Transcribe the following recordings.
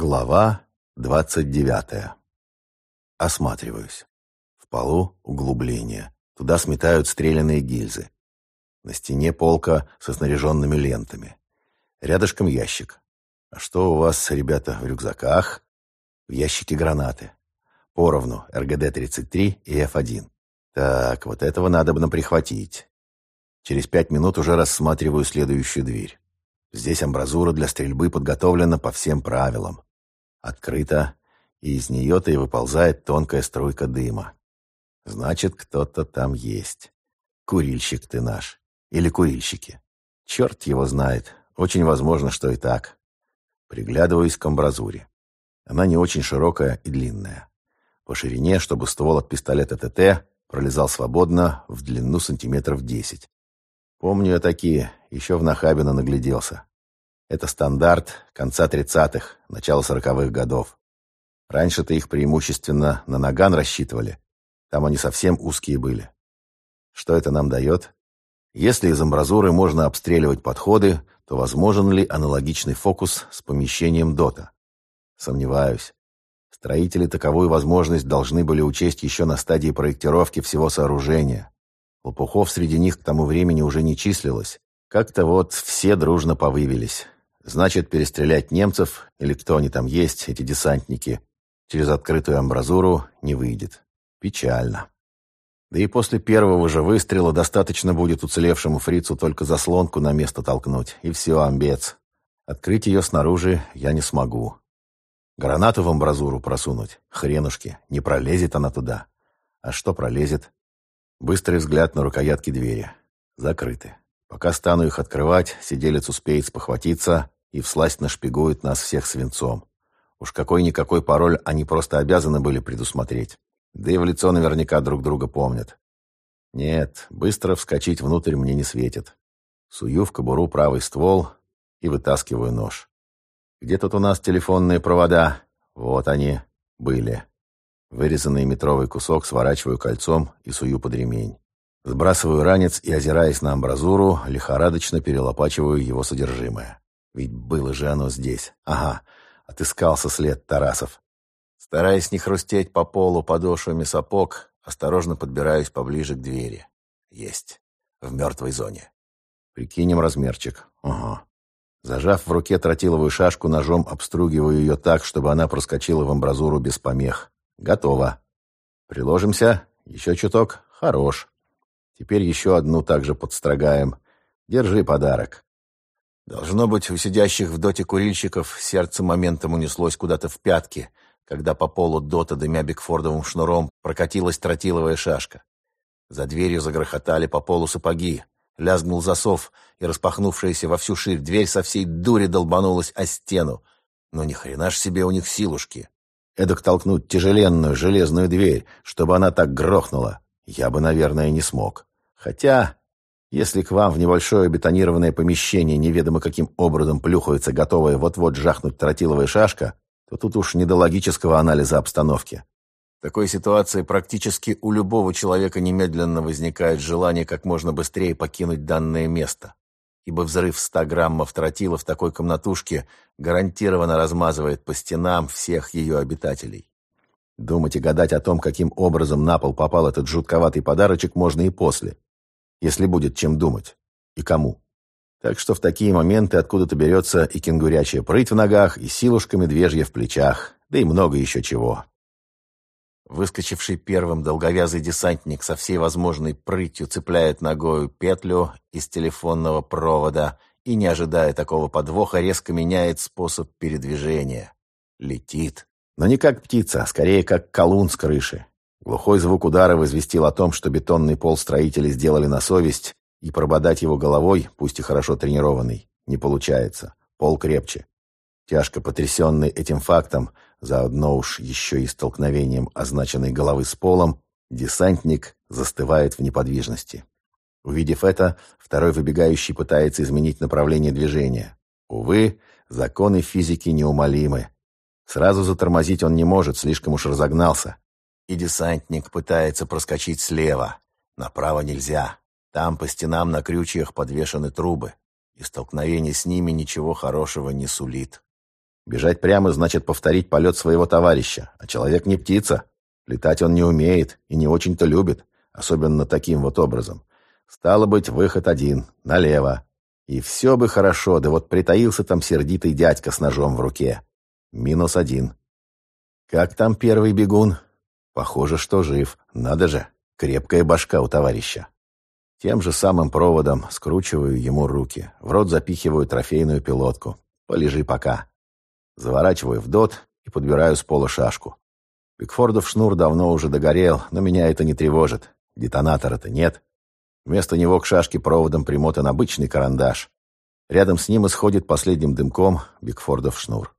Глава двадцать девятая. Осматриваюсь. В полу углубление. Туда сметают стрелянные гильзы. На стене полка со снаряженными лентами. Рядышком ящик. А что у вас, ребята, в рюкзаках? В ящике гранаты. Поровну РГД-33 и Ф-1. Так, вот этого надо бы прихватить. Через пять минут уже рассматриваю следующую дверь. Здесь амбразура для стрельбы подготовлена по всем правилам. Открыта, и из нее-то и выползает тонкая струйка дыма. Значит, кто-то там есть. Курильщик ты наш. Или курильщики. Черт его знает. Очень возможно, что и так. Приглядываюсь к амбразуре. Она не очень широкая и длинная. По ширине, чтобы ствол от пистолета ТТ пролезал свободно в длину сантиметров десять. Помню я такие, еще в Нахабино нагляделся. Это стандарт конца тридцатых, начала сороковых годов. Раньше-то их преимущественно на наган рассчитывали. Там они совсем узкие были. Что это нам дает? Если из амбразуры можно обстреливать подходы, то возможен ли аналогичный фокус с помещением ДОТа? Сомневаюсь. Строители таковую возможность должны были учесть еще на стадии проектировки всего сооружения. Лопухов среди них к тому времени уже не числилось. Как-то вот все дружно повывелись. Значит, перестрелять немцев, или кто они там есть, эти десантники, через открытую амбразуру не выйдет. Печально. Да и после первого же выстрела достаточно будет уцелевшему фрицу только заслонку на место толкнуть, и все, амбец. Открыть ее снаружи я не смогу. Гранату в амбразуру просунуть? Хренушки, не пролезет она туда. А что пролезет? Быстрый взгляд на рукоятки двери. Закрыты. Пока стану их открывать, сиделец успеет спохватиться и всласть нашпигует нас всех свинцом. Уж какой-никакой пароль они просто обязаны были предусмотреть. Да и в лицо наверняка друг друга помнят. Нет, быстро вскочить внутрь мне не светит. Сую в кобуру правый ствол и вытаскиваю нож. Где тут у нас телефонные провода? Вот они, были. Вырезанный метровый кусок сворачиваю кольцом и сую под ремень. Сбрасываю ранец и, озираясь на амбразуру, лихорадочно перелопачиваю его содержимое. Ведь было же оно здесь. Ага, отыскался след Тарасов. Стараясь не хрустеть по полу подошвами сапог, осторожно подбираюсь поближе к двери. Есть. В мертвой зоне. Прикинем размерчик. Ага. Зажав в руке тротиловую шашку, ножом обстругиваю ее так, чтобы она проскочила в амбразуру без помех. Готово. Приложимся. Еще чуток. Хорош. Теперь еще одну также подстрогаем. Держи подарок. Должно быть, у сидящих в доте курильщиков сердце моментом унеслось куда-то в пятки, когда по полу дота, дымя бигфордовым шнуром, прокатилась тротиловая шашка. За дверью загрохотали по полу сапоги. Лязгнул засов, и распахнувшаяся во всю ширь дверь со всей дури долбанулась о стену. Но ни хрена ж себе у них силушки. Эдак толкнуть тяжеленную железную дверь, чтобы она так грохнула, я бы, наверное, не смог. Хотя, если к вам в небольшое бетонированное помещение неведомо каким образом плюхается готовая вот-вот жахнуть тротиловая шашка, то тут уж не до логического анализа обстановки. В такой ситуации практически у любого человека немедленно возникает желание как можно быстрее покинуть данное место ибо взрыв 100 граммов тротила в такой комнатушке гарантированно размазывает по стенам всех ее обитателей. Думать и гадать о том, каким образом на пол попал этот жутковатый подарочек, можно и после, если будет чем думать. И кому. Так что в такие моменты откуда-то берется и кенгурячая прыть в ногах, и силушка медвежья в плечах, да и много еще чего. Выскочивший первым долговязый десантник со всей возможной прытью цепляет ногою петлю из телефонного провода и, не ожидая такого подвоха, резко меняет способ передвижения. Летит. Но не как птица, а скорее как колун с крыши. Глухой звук удара возвестил о том, что бетонный пол строители сделали на совесть, и прободать его головой, пусть и хорошо тренированный, не получается. Пол крепче. Тяжко потрясенный этим фактом, заодно уж еще и столкновением означенной головы с полом, десантник застывает в неподвижности. Увидев это, второй выбегающий пытается изменить направление движения. Увы, законы физики неумолимы. Сразу затормозить он не может, слишком уж разогнался. И десантник пытается проскочить слева. Направо нельзя. Там по стенам на крючьях подвешены трубы, и столкновение с ними ничего хорошего не сулит. Бежать прямо значит повторить полет своего товарища, а человек не птица. Летать он не умеет и не очень-то любит, особенно таким вот образом. Стало быть, выход один, налево. И все бы хорошо, да вот притаился там сердитый дядька с ножом в руке. Минус один. Как там первый бегун? Похоже, что жив. Надо же, крепкая башка у товарища. Тем же самым проводом скручиваю ему руки. В рот запихиваю трофейную пилотку. Полежи пока. Заворачиваю в дот и подбираю с пола шашку. Бигфордов шнур давно уже догорел, но меня это не тревожит. Детонатора-то нет. Вместо него к шашке проводом примотан обычный карандаш. Рядом с ним исходит последним дымком Бигфордов шнур.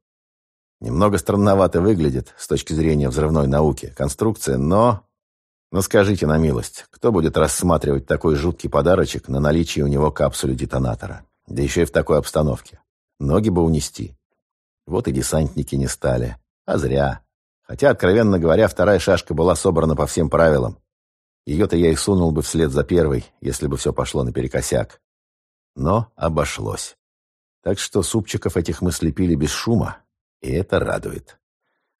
Немного странновато выглядит с точки зрения взрывной науки конструкция, но но скажите на милость, кто будет рассматривать такой жуткий подарочек на наличие у него капсулы детонатора? Да еще и в такой обстановке. Ноги бы унести. Вот и десантники не стали. А зря. Хотя, откровенно говоря, вторая шашка была собрана по всем правилам. Ее-то я и сунул бы вслед за первой, если бы все пошло наперекосяк. Но обошлось. Так что супчиков этих мы слепили без шума, и это радует.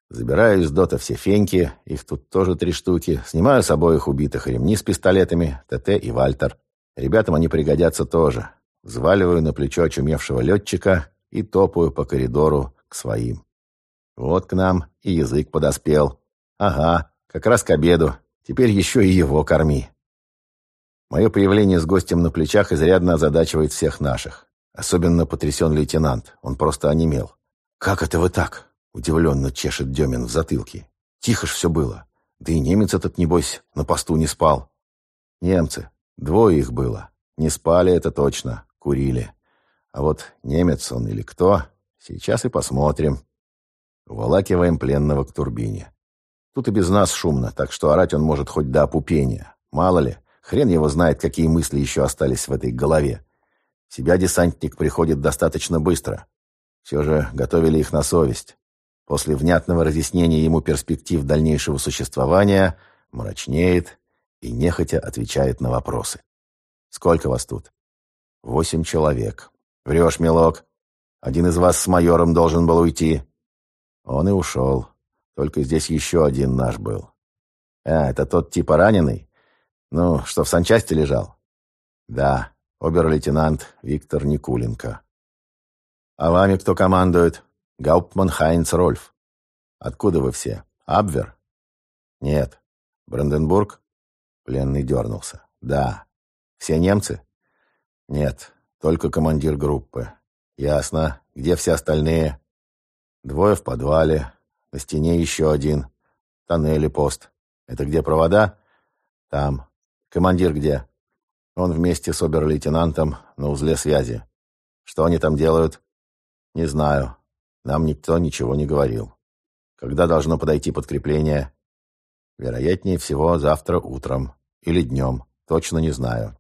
Забираю из дота все феньки, их тут тоже три штуки. Снимаю с обоих убитых ремни с пистолетами, ТТ и Вальтер. Ребятам они пригодятся тоже. Взваливаю на плечо очумевшего летчика и топаю по коридору к своим. Вот к нам и язык подоспел. Ага, как раз к обеду. Теперь еще и его корми. Мое появление с гостем на плечах изрядно озадачивает всех наших. Особенно потрясен лейтенант. Он просто онемел. «Как это вы так?» Удивленно чешет Демин в затылке. Тихо ж все было. Да и немец этот, небось, на посту не спал. Немцы. Двое их было. Не спали, это точно. Курили. А вот немец он или кто, сейчас и посмотрим. Уволакиваем пленного к турбине. Тут и без нас шумно, так что орать он может хоть до опупения. Мало ли, хрен его знает, какие мысли еще остались в этой голове. Себя десантник приходит достаточно быстро. Все же готовили их на совесть. После внятного разъяснения ему перспектив дальнейшего существования мрачнеет и нехотя отвечает на вопросы. «Сколько вас тут?» «Восемь человек». «Врешь, милок. Один из вас с майором должен был уйти». Он и ушел. Только здесь еще один наш был. «А, это тот типа раненый? Ну, что в санчасти лежал?» «Да, обер-лейтенант Виктор Никуленко». «А вами кто командует?» Гауптман Хайнц Рольф. Откуда вы все? Абвер? Нет. Бранденбург? Пленный дернулся. Да. Все немцы? Нет. Только командир группы. Ясно. Где все остальные? Двое в подвале. На стене еще один. Тоннели пост. Это где провода? Там. Командир где? Он вместе с обер-лейтенантом на узле связи. Что они там делают? Не знаю. Нам никто ничего не говорил. Когда должно подойти подкрепление? Вероятнее всего, завтра утром. Или днем. Точно не знаю.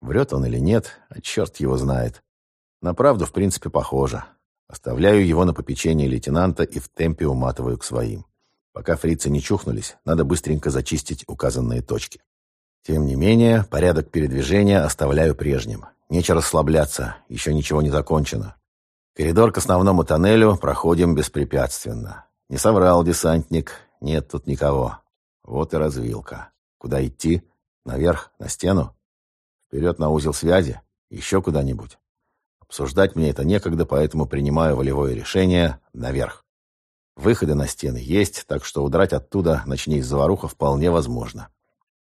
Врет он или нет, а черт его знает. На правду, в принципе, похоже. Оставляю его на попечение лейтенанта и в темпе уматываю к своим. Пока фрицы не чухнулись, надо быстренько зачистить указанные точки. Тем не менее, порядок передвижения оставляю прежним. Нечего расслабляться, еще ничего не закончено. Коридор к основному тоннелю проходим беспрепятственно. Не соврал десантник, нет тут никого. Вот и развилка. Куда идти? Наверх? На стену? Вперед на узел связи? Еще куда-нибудь? Обсуждать мне это некогда, поэтому принимаю волевое решение наверх. Выходы на стены есть, так что удрать оттуда, начни заваруха, вполне возможно.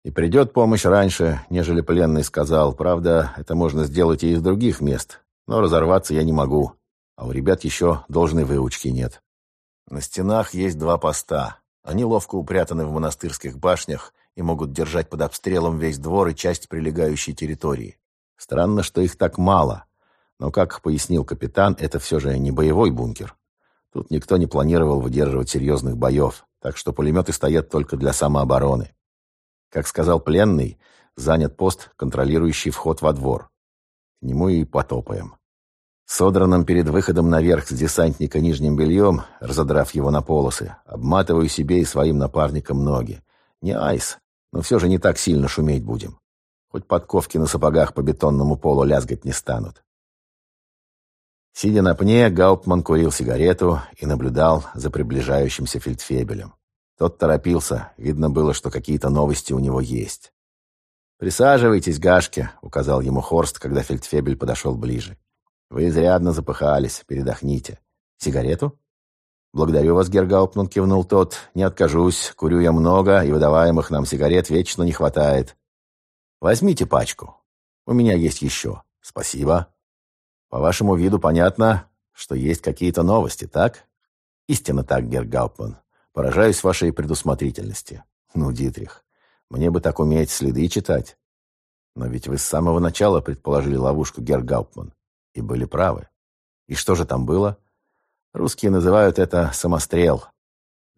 И придет помощь раньше, нежели пленный сказал. Правда, это можно сделать и из других мест, но разорваться я не могу а у ребят еще должной выучки нет. На стенах есть два поста. Они ловко упрятаны в монастырских башнях и могут держать под обстрелом весь двор и часть прилегающей территории. Странно, что их так мало. Но, как пояснил капитан, это все же не боевой бункер. Тут никто не планировал выдерживать серьезных боев, так что пулеметы стоят только для самообороны. Как сказал пленный, занят пост, контролирующий вход во двор. К нему и потопаем. Содранным перед выходом наверх с десантника нижним бельем, разодрав его на полосы, обматываю себе и своим напарникам ноги. Не айс, но все же не так сильно шуметь будем. Хоть подковки на сапогах по бетонному полу лязгать не станут. Сидя на пне, Гауптман курил сигарету и наблюдал за приближающимся фельдфебелем. Тот торопился, видно было, что какие-то новости у него есть. «Присаживайтесь, Гашки», — указал ему Хорст, когда фельдфебель подошел ближе. «Вы изрядно запыхались, передохните. Сигарету?» «Благодарю вас, Гергауптман», — кивнул тот. «Не откажусь, курю я много, и выдаваемых нам сигарет вечно не хватает. Возьмите пачку. У меня есть еще. Спасибо». По вашему виду понятно, что есть какие-то новости, так? Истинно так, Гергауптман. Поражаюсь вашей предусмотрительности. Ну, Дитрих, мне бы так уметь следы читать. Но ведь вы с самого начала предположили ловушку Гергауптман. И были правы. И что же там было? Русские называют это «самострел».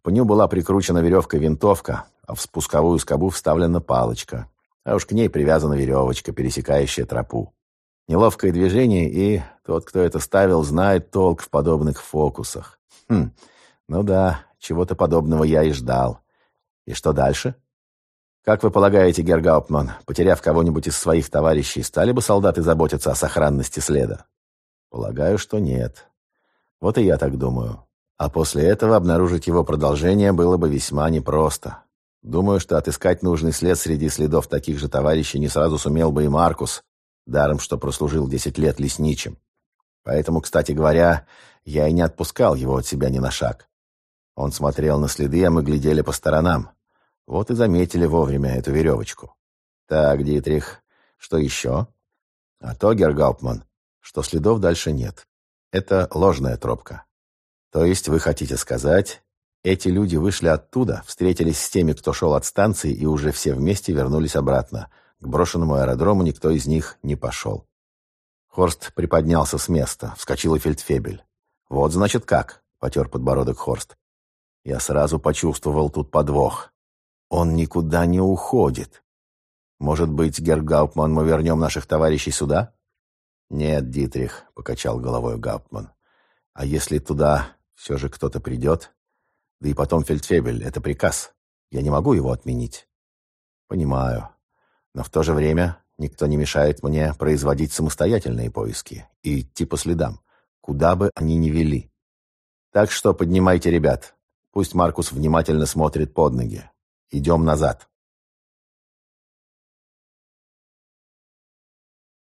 По нему была прикручена веревка винтовка, а в спусковую скобу вставлена палочка, а уж к ней привязана веревочка, пересекающая тропу. Неловкое движение, и тот, кто это ставил, знает толк в подобных фокусах. Хм, ну да, чего-то подобного я и ждал. И что дальше? Как вы полагаете, Гергауптман, потеряв кого-нибудь из своих товарищей, стали бы солдаты заботиться о сохранности следа? Полагаю, что нет. Вот и я так думаю. А после этого обнаружить его продолжение было бы весьма непросто. Думаю, что отыскать нужный след среди следов таких же товарищей не сразу сумел бы и Маркус, даром что прослужил десять лет лесничим. Поэтому, кстати говоря, я и не отпускал его от себя ни на шаг. Он смотрел на следы, а мы глядели по сторонам. Вот и заметили вовремя эту веревочку. Так, Дитрих, что еще? А то, Гергауптман, что следов дальше нет. Это ложная тропка. То есть вы хотите сказать, эти люди вышли оттуда, встретились с теми, кто шел от станции, и уже все вместе вернулись обратно — к брошенному аэродрому никто из них не пошел. Хорст приподнялся с места, вскочил и фельдфебель. «Вот, значит, как?» — потер подбородок Хорст. Я сразу почувствовал тут подвох. Он никуда не уходит. Может быть, Гергауптман, мы вернем наших товарищей сюда? Нет, Дитрих, — покачал головой Гауптман. А если туда все же кто-то придет? Да и потом фельдфебель — это приказ. Я не могу его отменить. Понимаю. Но в то же время никто не мешает мне производить самостоятельные поиски и идти по следам, куда бы они ни вели. Так что поднимайте ребят. Пусть Маркус внимательно смотрит под ноги. Идем назад.